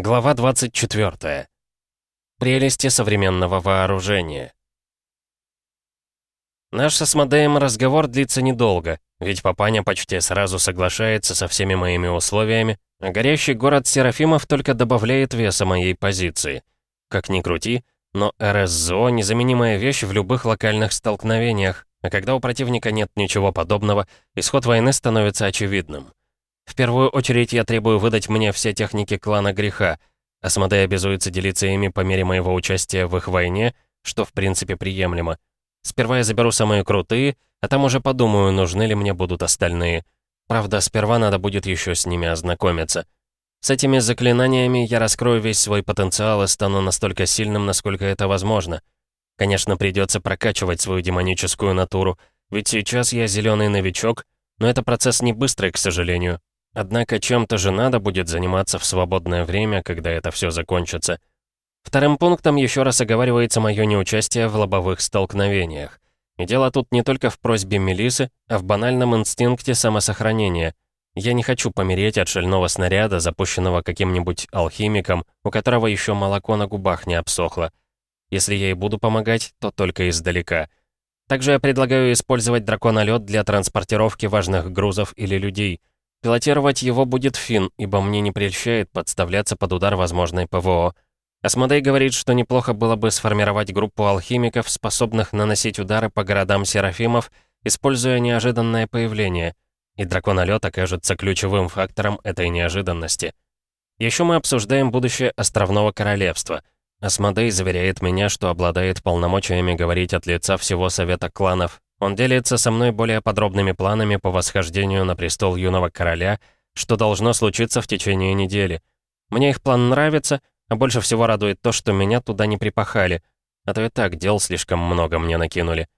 Глава 24. Прелести современного вооружения. Наш с Асмодеем разговор длится недолго, ведь папаня почти сразу соглашается со всеми моими условиями, а горящий город Серафимов только добавляет веса моей позиции. Как ни крути, но РСЗО — незаменимая вещь в любых локальных столкновениях, а когда у противника нет ничего подобного, исход войны становится очевидным. В первую очередь я требую выдать мне все техники клана греха. Асмодей обязуется делиться ими по мере моего участия в их войне, что в принципе приемлемо. Сперва я заберу самые крутые, а там уже подумаю, нужны ли мне будут остальные. Правда, сперва надо будет еще с ними ознакомиться. С этими заклинаниями я раскрою весь свой потенциал и стану настолько сильным, насколько это возможно. Конечно, придется прокачивать свою демоническую натуру, ведь сейчас я зеленый новичок, но это процесс не быстрый, к сожалению. Однако чем-то же надо будет заниматься в свободное время, когда это все закончится. Вторым пунктом еще раз оговаривается мое неучастие в лобовых столкновениях. И дело тут не только в просьбе Мелисы, а в банальном инстинкте самосохранения. Я не хочу помереть от шального снаряда, запущенного каким-нибудь алхимиком, у которого еще молоко на губах не обсохло. Если я и буду помогать, то только издалека. Также я предлагаю использовать драконолет для транспортировки важных грузов или людей — Пилотировать его будет Фин, ибо мне не прельщает подставляться под удар возможной ПВО. Асмодей говорит, что неплохо было бы сформировать группу алхимиков, способных наносить удары по городам Серафимов, используя неожиданное появление. И драконолет окажется ключевым фактором этой неожиданности. Еще мы обсуждаем будущее Островного Королевства. Асмодей заверяет меня, что обладает полномочиями говорить от лица всего Совета кланов, он делится со мной более подробными планами по восхождению на престол юного короля, что должно случиться в течение недели. Мне их план нравится, а больше всего радует то, что меня туда не припахали, а то и так дел слишком много мне накинули.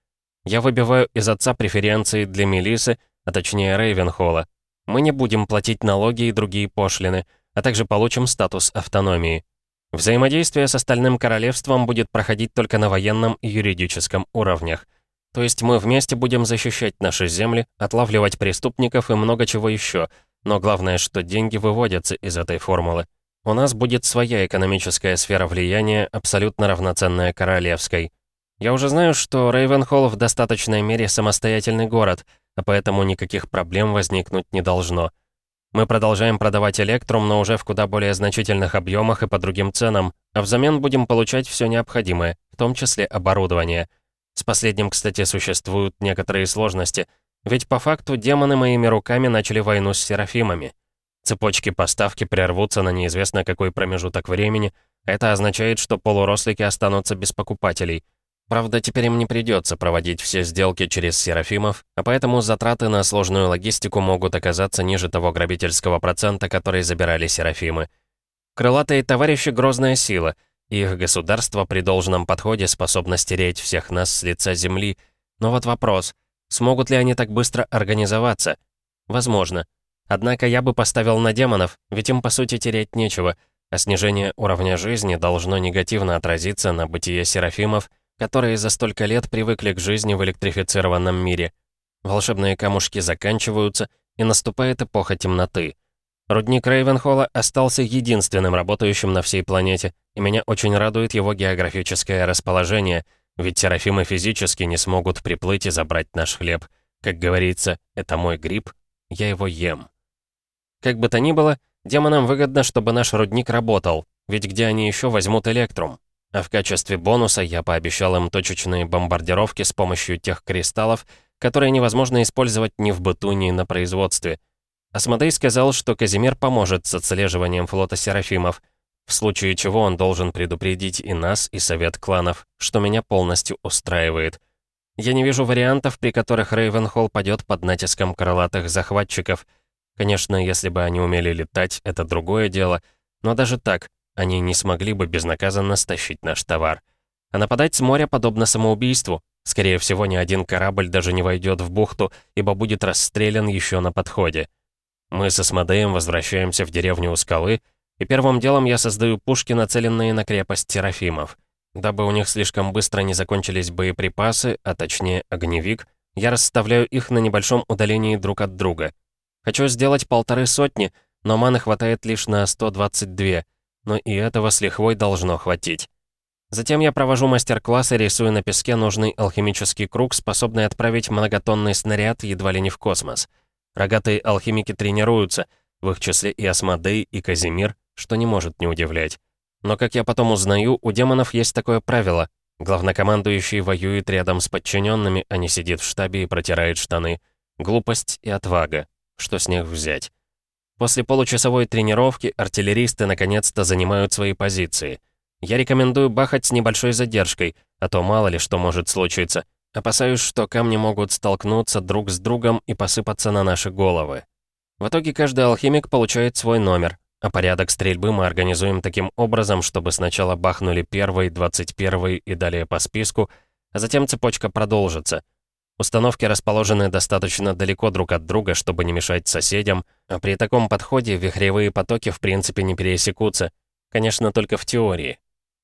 Я выбиваю из отца преференции для Мелисы, а точнее Рейвенхолла. Мы не будем платить налоги и другие пошлины, а также получим статус автономии. Взаимодействие с остальным королевством будет проходить только на военном и юридическом уровнях. То есть мы вместе будем защищать наши земли, отлавливать преступников и много чего еще. Но главное, что деньги выводятся из этой формулы. У нас будет своя экономическая сфера влияния, абсолютно равноценная королевской. Я уже знаю, что Рейвенхолл в достаточной мере самостоятельный город, а поэтому никаких проблем возникнуть не должно. Мы продолжаем продавать Электрум, но уже в куда более значительных объемах и по другим ценам, а взамен будем получать все необходимое, в том числе оборудование — с последним, кстати, существуют некоторые сложности, ведь по факту демоны моими руками начали войну с серафимами. Цепочки поставки прервутся на неизвестно какой промежуток времени, это означает, что полурослики останутся без покупателей. Правда, теперь им не придется проводить все сделки через серафимов, а поэтому затраты на сложную логистику могут оказаться ниже того грабительского процента, который забирали серафимы. Крылатые товарищи — грозная сила — их государство при должном подходе способно стереть всех нас с лица земли. Но вот вопрос, смогут ли они так быстро организоваться? Возможно. Однако я бы поставил на демонов, ведь им по сути терять нечего, а снижение уровня жизни должно негативно отразиться на бытие серафимов, которые за столько лет привыкли к жизни в электрифицированном мире. Волшебные камушки заканчиваются, и наступает эпоха темноты. Рудник Рейвенхолла остался единственным работающим на всей планете, и меня очень радует его географическое расположение, ведь серафимы физически не смогут приплыть и забрать наш хлеб. Как говорится, это мой гриб, я его ем. Как бы то ни было, демонам выгодно, чтобы наш рудник работал, ведь где они еще возьмут электрум? А в качестве бонуса я пообещал им точечные бомбардировки с помощью тех кристаллов, которые невозможно использовать ни в быту, ни на производстве — Асмодей сказал, что Казимир поможет с отслеживанием флота Серафимов, в случае чего он должен предупредить и нас, и совет кланов, что меня полностью устраивает. Я не вижу вариантов, при которых Рейвенхолл падет под натиском крылатых захватчиков. Конечно, если бы они умели летать, это другое дело, но даже так, они не смогли бы безнаказанно стащить наш товар. А нападать с моря подобно самоубийству. Скорее всего, ни один корабль даже не войдет в бухту, ибо будет расстрелян еще на подходе. Мы с Асмодеем возвращаемся в деревню у скалы, и первым делом я создаю пушки, нацеленные на крепость Серафимов. Дабы у них слишком быстро не закончились боеприпасы, а точнее огневик, я расставляю их на небольшом удалении друг от друга. Хочу сделать полторы сотни, но маны хватает лишь на 122. но и этого с лихвой должно хватить. Затем я провожу мастер-класс и рисую на песке нужный алхимический круг, способный отправить многотонный снаряд едва ли не в космос. Рогатые алхимики тренируются, в их числе и Асмодей, и Казимир, что не может не удивлять. Но, как я потом узнаю, у демонов есть такое правило. Главнокомандующий воюет рядом с подчиненными, а не сидит в штабе и протирает штаны. Глупость и отвага. Что с них взять? После получасовой тренировки артиллеристы наконец-то занимают свои позиции — я рекомендую бахать с небольшой задержкой, а то мало ли что может случиться. Опасаюсь, что камни могут столкнуться друг с другом и посыпаться на наши головы. В итоге каждый алхимик получает свой номер, а порядок стрельбы мы организуем таким образом, чтобы сначала бахнули первый, двадцать первый и далее по списку, а затем цепочка продолжится. Установки расположены достаточно далеко друг от друга, чтобы не мешать соседям, а при таком подходе вихревые потоки в принципе не пересекутся. Конечно, только в теории.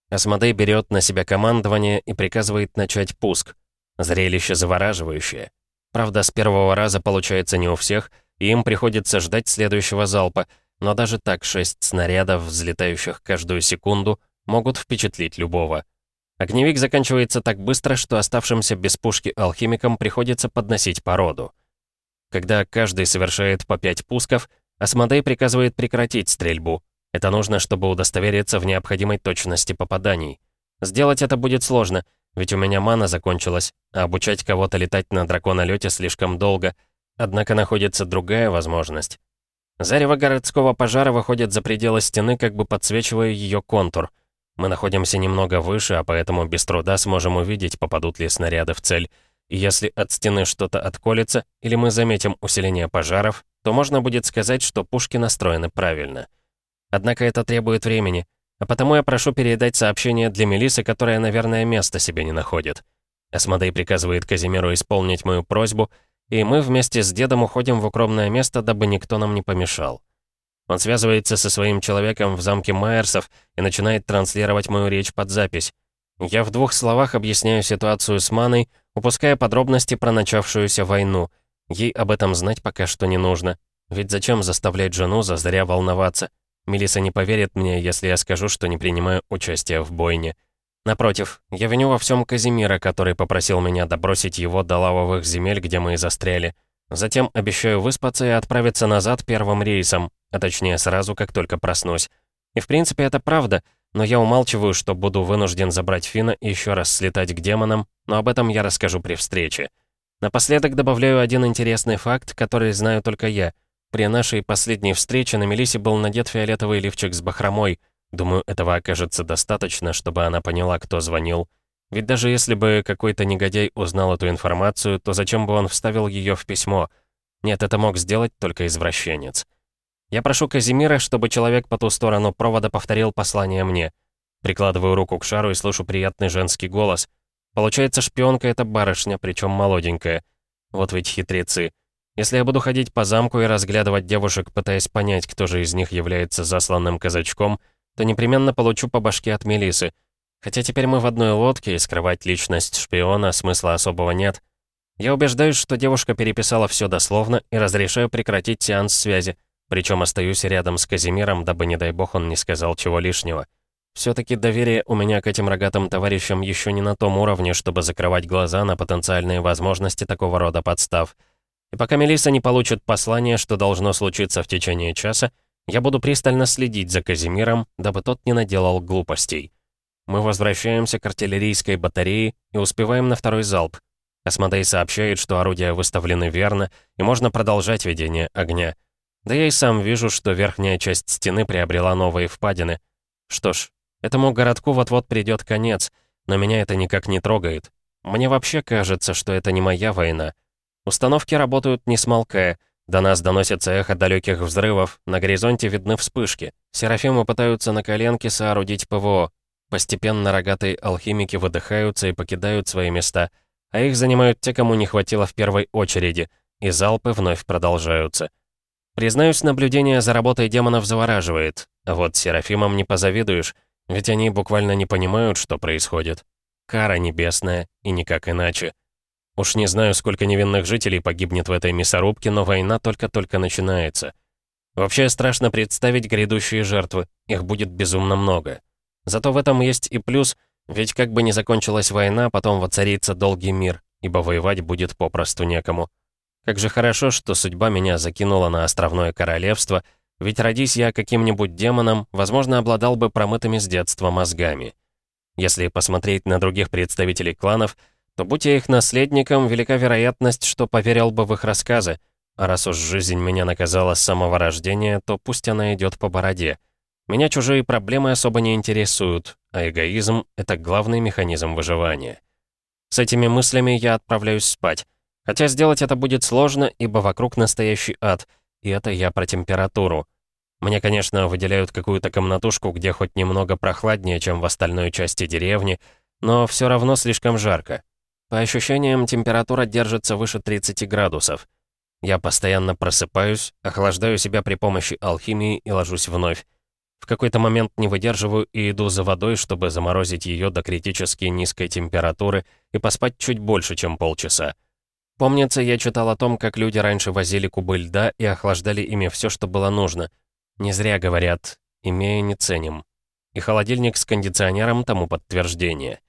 Асмодей берет на себя командование и приказывает начать пуск. Зрелище завораживающее. Правда, с первого раза получается не у всех, и им приходится ждать следующего залпа, но даже так шесть снарядов, взлетающих каждую секунду, могут впечатлить любого. Огневик заканчивается так быстро, что оставшимся без пушки алхимикам приходится подносить породу. Когда каждый совершает по пять пусков, Асмодей приказывает прекратить стрельбу, это нужно, чтобы удостовериться в необходимой точности попаданий. Сделать это будет сложно, ведь у меня мана закончилась, а обучать кого-то летать на драконолете слишком долго. Однако находится другая возможность. Зарево городского пожара выходит за пределы стены, как бы подсвечивая ее контур. Мы находимся немного выше, а поэтому без труда сможем увидеть, попадут ли снаряды в цель. И если от стены что-то отколется, или мы заметим усиление пожаров, то можно будет сказать, что пушки настроены правильно. Однако это требует времени, а потому я прошу передать сообщение для Мелисы, которая, наверное, места себе не находит. Асмодей приказывает Казимиру исполнить мою просьбу, и мы вместе с дедом уходим в укромное место, дабы никто нам не помешал. Он связывается со своим человеком в замке Майерсов и начинает транслировать мою речь под запись. Я в двух словах объясняю ситуацию с Маной, упуская подробности про начавшуюся войну. Ей об этом знать пока что не нужно. Ведь зачем заставлять жену зазря волноваться? Мелиса не поверит мне, если я скажу, что не принимаю участия в бойне. Напротив, я виню во всем Казимира, который попросил меня добросить его до лавовых земель, где мы и застряли. Затем обещаю выспаться и отправиться назад первым рейсом, а точнее сразу, как только проснусь. И в принципе это правда, но я умалчиваю, что буду вынужден забрать Фина и еще раз слетать к демонам, но об этом я расскажу при встрече. Напоследок добавляю один интересный факт, который знаю только я — при нашей последней встрече на Мелисе был надет фиолетовый лифчик с бахромой. Думаю, этого окажется достаточно, чтобы она поняла, кто звонил. Ведь даже если бы какой-то негодяй узнал эту информацию, то зачем бы он вставил ее в письмо? Нет, это мог сделать только извращенец. Я прошу Казимира, чтобы человек по ту сторону провода повторил послание мне. Прикладываю руку к шару и слышу приятный женский голос. Получается, шпионка — это барышня, причем молоденькая. Вот ведь хитрецы. Если я буду ходить по замку и разглядывать девушек, пытаясь понять, кто же из них является засланным казачком, то непременно получу по башке от Мелисы. Хотя теперь мы в одной лодке, и скрывать личность шпиона смысла особого нет. Я убеждаюсь, что девушка переписала все дословно и разрешаю прекратить сеанс связи, причем остаюсь рядом с Казимиром, дабы, не дай бог, он не сказал чего лишнего. Все-таки доверие у меня к этим рогатым товарищам еще не на том уровне, чтобы закрывать глаза на потенциальные возможности такого рода подстав. И пока Мелиса не получит послание, что должно случиться в течение часа, я буду пристально следить за Казимиром, дабы тот не наделал глупостей. Мы возвращаемся к артиллерийской батарее и успеваем на второй залп. Асмодей сообщает, что орудия выставлены верно, и можно продолжать ведение огня. Да я и сам вижу, что верхняя часть стены приобрела новые впадины. Что ж, этому городку вот-вот придет конец, но меня это никак не трогает. Мне вообще кажется, что это не моя война. Установки работают не смолкая. До нас доносится эхо далеких взрывов, на горизонте видны вспышки. Серафимы пытаются на коленке соорудить ПВО. Постепенно рогатые алхимики выдыхаются и покидают свои места, а их занимают те, кому не хватило в первой очереди, и залпы вновь продолжаются. Признаюсь, наблюдение за работой демонов завораживает, а вот Серафимам не позавидуешь, ведь они буквально не понимают, что происходит. Кара небесная, и никак иначе. Уж не знаю, сколько невинных жителей погибнет в этой мясорубке, но война только-только начинается. Вообще страшно представить грядущие жертвы, их будет безумно много. Зато в этом есть и плюс, ведь как бы ни закончилась война, потом воцарится долгий мир, ибо воевать будет попросту некому. Как же хорошо, что судьба меня закинула на островное королевство, ведь родись я каким-нибудь демоном, возможно, обладал бы промытыми с детства мозгами. Если посмотреть на других представителей кланов, то будь я их наследником, велика вероятность, что поверил бы в их рассказы, а раз уж жизнь меня наказала с самого рождения, то пусть она идет по бороде. Меня чужие проблемы особо не интересуют, а эгоизм — это главный механизм выживания. С этими мыслями я отправляюсь спать. Хотя сделать это будет сложно, ибо вокруг настоящий ад, и это я про температуру. Мне, конечно, выделяют какую-то комнатушку, где хоть немного прохладнее, чем в остальной части деревни, но все равно слишком жарко. По ощущениям, температура держится выше 30 градусов. Я постоянно просыпаюсь, охлаждаю себя при помощи алхимии и ложусь вновь. В какой-то момент не выдерживаю и иду за водой, чтобы заморозить ее до критически низкой температуры и поспать чуть больше, чем полчаса. Помнится, я читал о том, как люди раньше возили кубы льда и охлаждали ими все, что было нужно. Не зря говорят, имея не ценим. И холодильник с кондиционером тому подтверждение.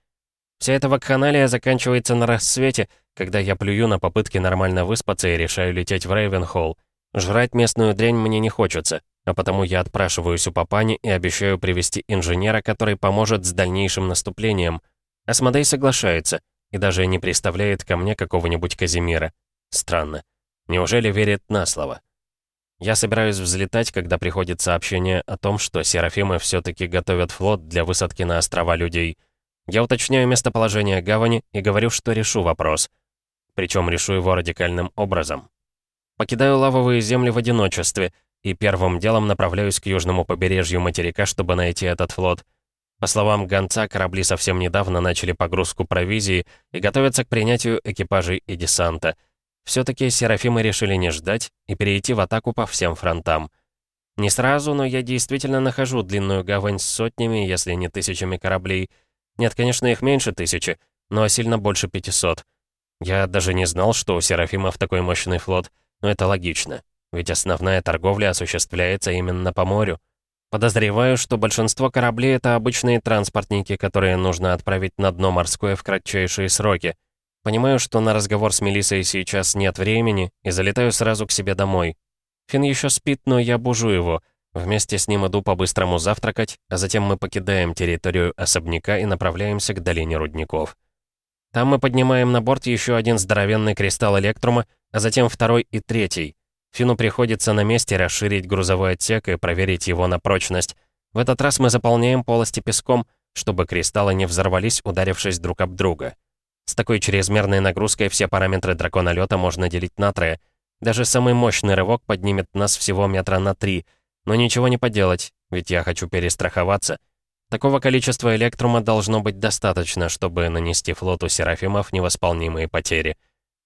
Вся эта вакханалия заканчивается на рассвете, когда я плюю на попытки нормально выспаться и решаю лететь в Рейвенхолл. Жрать местную дрянь мне не хочется, а потому я отпрашиваюсь у папани и обещаю привести инженера, который поможет с дальнейшим наступлением. Асмодей соглашается — и даже не представляет ко мне какого-нибудь Казимира. Странно. Неужели верит на слово? Я собираюсь взлетать, когда приходит сообщение о том, что Серафимы все таки готовят флот для высадки на острова людей. Я уточняю местоположение гавани и говорю, что решу вопрос. Причем решу его радикальным образом. Покидаю лавовые земли в одиночестве и первым делом направляюсь к южному побережью материка, чтобы найти этот флот — по словам гонца, корабли совсем недавно начали погрузку провизии и готовятся к принятию экипажей и десанта. Все-таки Серафимы решили не ждать и перейти в атаку по всем фронтам. Не сразу, но я действительно нахожу длинную гавань с сотнями, если не тысячами кораблей. Нет, конечно, их меньше тысячи, но сильно больше 500. Я даже не знал, что у Серафимов такой мощный флот, но это логично, ведь основная торговля осуществляется именно по морю. Подозреваю, что большинство кораблей — это обычные транспортники, которые нужно отправить на дно морское в кратчайшие сроки. Понимаю, что на разговор с Мелиссой сейчас нет времени, и залетаю сразу к себе домой. Фин еще спит, но я бужу его. Вместе с ним иду по-быстрому завтракать, а затем мы покидаем территорию особняка и направляемся к долине рудников. Там мы поднимаем на борт еще один здоровенный кристалл электрума, а затем второй и третий. Фину приходится на месте расширить грузовой отсек и проверить его на прочность. В этот раз мы заполняем полости песком, чтобы кристаллы не взорвались, ударившись друг об друга. С такой чрезмерной нагрузкой все параметры драконолета можно делить на трое. Даже самый мощный рывок поднимет нас всего метра на три. Но ничего не поделать, ведь я хочу перестраховаться. Такого количества электрума должно быть достаточно, чтобы нанести флоту Серафимов невосполнимые потери.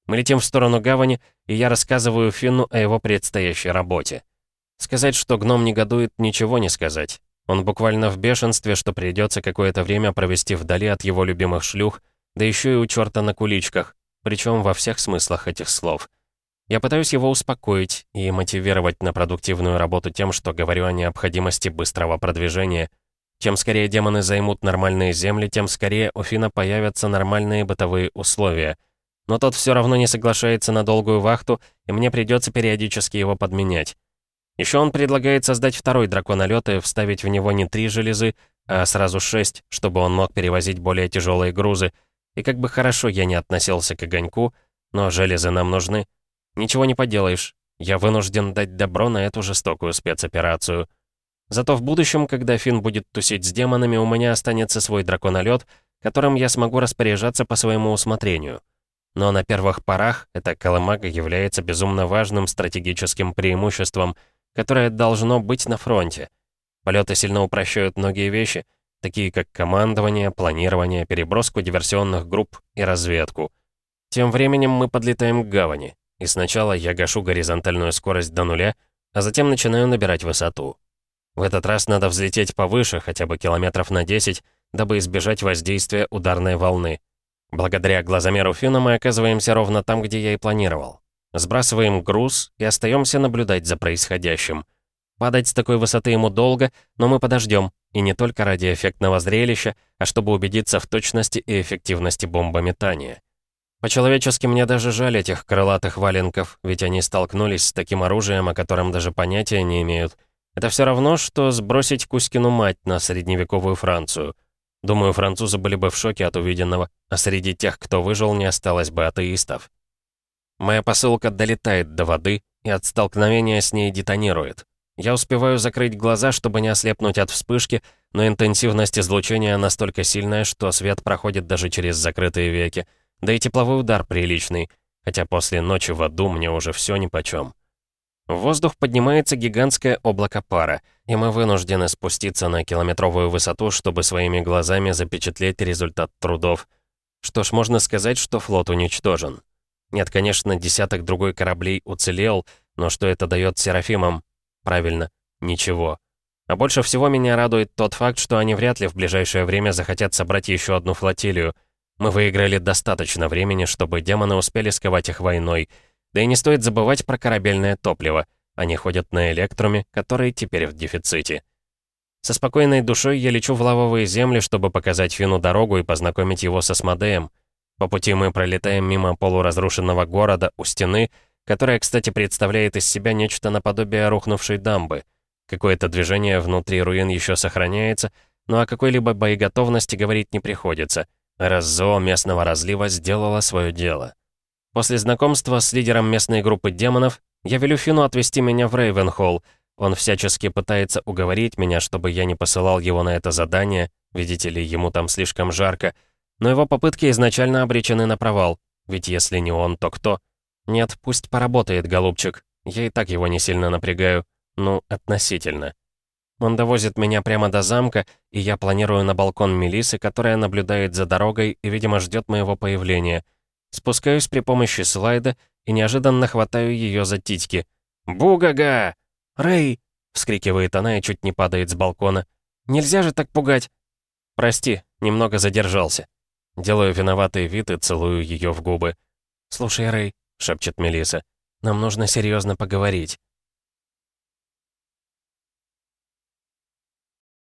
Мы летим в сторону гавани, и я рассказываю Финну о его предстоящей работе. Сказать, что гном негодует, ничего не сказать. Он буквально в бешенстве, что придется какое-то время провести вдали от его любимых шлюх, да еще и у черта на куличках, причем во всех смыслах этих слов. Я пытаюсь его успокоить и мотивировать на продуктивную работу тем, что говорю о необходимости быстрого продвижения. Чем скорее демоны займут нормальные земли, тем скорее у Фина появятся нормальные бытовые условия — но тот все равно не соглашается на долгую вахту, и мне придется периодически его подменять. Еще он предлагает создать второй драконолет и вставить в него не три железы, а сразу шесть, чтобы он мог перевозить более тяжелые грузы. И как бы хорошо я не относился к огоньку, но железы нам нужны. Ничего не поделаешь. Я вынужден дать добро на эту жестокую спецоперацию. Зато в будущем, когда Финн будет тусить с демонами, у меня останется свой драконолет, которым я смогу распоряжаться по своему усмотрению. Но на первых порах эта колымага является безумно важным стратегическим преимуществом, которое должно быть на фронте. Полеты сильно упрощают многие вещи, такие как командование, планирование, переброску диверсионных групп и разведку. Тем временем мы подлетаем к гавани, и сначала я гашу горизонтальную скорость до нуля, а затем начинаю набирать высоту. В этот раз надо взлететь повыше, хотя бы километров на 10, дабы избежать воздействия ударной волны. Благодаря глазомеру Фина мы оказываемся ровно там, где я и планировал. Сбрасываем груз и остаемся наблюдать за происходящим. Падать с такой высоты ему долго, но мы подождем, и не только ради эффектного зрелища, а чтобы убедиться в точности и эффективности бомбометания. По-человечески мне даже жаль этих крылатых валенков, ведь они столкнулись с таким оружием, о котором даже понятия не имеют. Это все равно, что сбросить Кузькину мать на средневековую Францию. Думаю, французы были бы в шоке от увиденного, а среди тех, кто выжил, не осталось бы атеистов. Моя посылка долетает до воды и от столкновения с ней детонирует. Я успеваю закрыть глаза, чтобы не ослепнуть от вспышки, но интенсивность излучения настолько сильная, что свет проходит даже через закрытые веки. Да и тепловой удар приличный, хотя после ночи в аду мне уже все нипочем. В воздух поднимается гигантское облако пара, и мы вынуждены спуститься на километровую высоту, чтобы своими глазами запечатлеть результат трудов. Что ж, можно сказать, что флот уничтожен. Нет, конечно, десяток другой кораблей уцелел, но что это дает Серафимам? Правильно, ничего. А больше всего меня радует тот факт, что они вряд ли в ближайшее время захотят собрать еще одну флотилию. Мы выиграли достаточно времени, чтобы демоны успели сковать их войной. Да и не стоит забывать про корабельное топливо. Они ходят на электруме, который теперь в дефиците. Со спокойной душой я лечу в лавовые земли, чтобы показать Фину дорогу и познакомить его со Смодеем. По пути мы пролетаем мимо полуразрушенного города у стены, которая, кстати, представляет из себя нечто наподобие рухнувшей дамбы. Какое-то движение внутри руин еще сохраняется, но о какой-либо боеготовности говорить не приходится, раз ЗО местного разлива сделала свое дело. После знакомства с лидером местной группы демонов, я велю Фину отвезти меня в Рейвенхолл. Он всячески пытается уговорить меня, чтобы я не посылал его на это задание, видите ли, ему там слишком жарко, но его попытки изначально обречены на провал, ведь если не он, то кто? «Нет, пусть поработает, голубчик. Я и так его не сильно напрягаю. Ну, относительно». Он довозит меня прямо до замка, и я планирую на балкон Мелисы, которая наблюдает за дорогой и, видимо, ждет моего появления. Спускаюсь при помощи слайда и неожиданно хватаю ее за титьки. «Бугага! Рэй!» — вскрикивает она и чуть не падает с балкона. «Нельзя же так пугать!» «Прости, немного задержался». Делаю виноватый вид и целую ее в губы. «Слушай, Рэй, шепчет Мелиса. «Нам нужно серьезно поговорить».